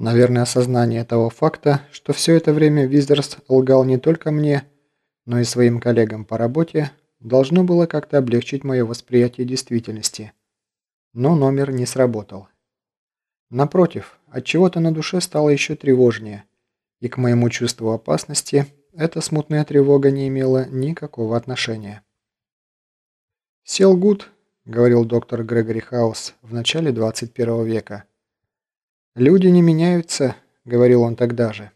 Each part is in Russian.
Наверное, осознание того факта, что все это время Визерс лгал не только мне, но и своим коллегам по работе, должно было как-то облегчить мое восприятие действительности. Но номер не сработал. Напротив, от чего то на душе стало еще тревожнее, и к моему чувству опасности эта смутная тревога не имела никакого отношения. «Сел Гуд», — говорил доктор Грегори Хаус в начале 21 века, — «Люди не меняются», — говорил он тогда же.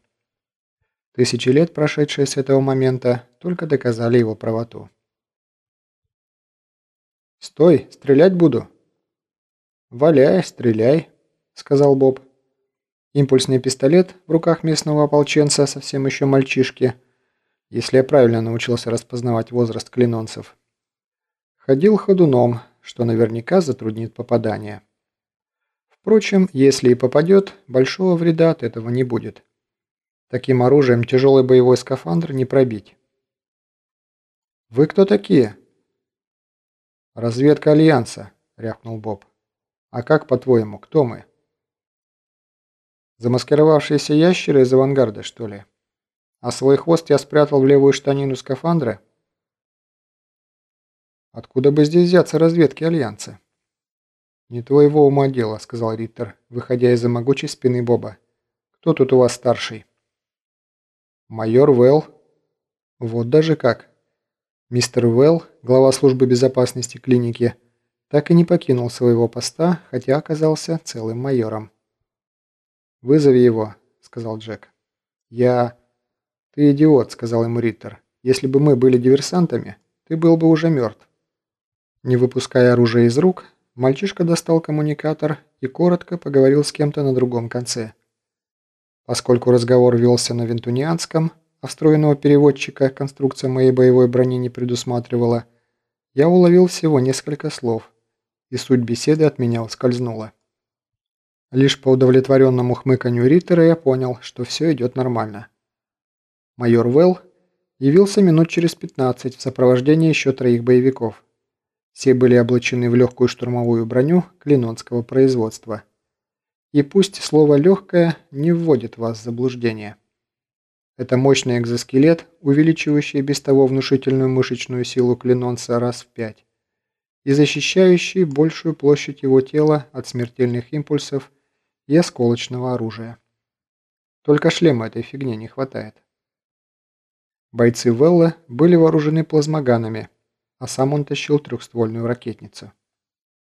Тысячи лет, прошедшие с этого момента, только доказали его правоту. «Стой, стрелять буду!» «Валяй, стреляй», — сказал Боб. Импульсный пистолет в руках местного ополченца, совсем еще мальчишки, если я правильно научился распознавать возраст клинонцев, ходил ходуном, что наверняка затруднит попадание. Впрочем, если и попадет, большого вреда от этого не будет. Таким оружием тяжелый боевой скафандр не пробить. «Вы кто такие?» «Разведка Альянса», — рявкнул Боб. «А как, по-твоему, кто мы?» «Замаскировавшиеся ящеры из авангарда, что ли? А свой хвост я спрятал в левую штанину скафандра?» «Откуда бы здесь взяться разведки Альянса?» «Не твоего ума дело», — сказал Риттер, выходя из-за могучей спины Боба. «Кто тут у вас старший?» «Майор Вэлл». «Вот даже как». Мистер Вэлл, глава службы безопасности клиники, так и не покинул своего поста, хотя оказался целым майором. «Вызови его», — сказал Джек. «Я...» «Ты идиот», — сказал ему Риттер. «Если бы мы были диверсантами, ты был бы уже мертв». Не выпуская оружие из рук, Мальчишка достал коммуникатор и коротко поговорил с кем-то на другом конце. Поскольку разговор велся на вентунианском, а встроенного переводчика конструкция моей боевой брони не предусматривала, я уловил всего несколько слов, и суть беседы от меня ускользнула. Лишь по удовлетворенному хмыканью Риттера я понял, что все идет нормально. Майор Велл явился минут через 15 в сопровождении еще троих боевиков. Все были облачены в легкую штурмовую броню клинонского производства. И пусть слово «легкое» не вводит вас в заблуждение. Это мощный экзоскелет, увеличивающий без того внушительную мышечную силу клинонца раз в пять и защищающий большую площадь его тела от смертельных импульсов и осколочного оружия. Только шлема этой фигни не хватает. Бойцы Велла были вооружены плазмоганами – а сам он тащил трехствольную ракетницу.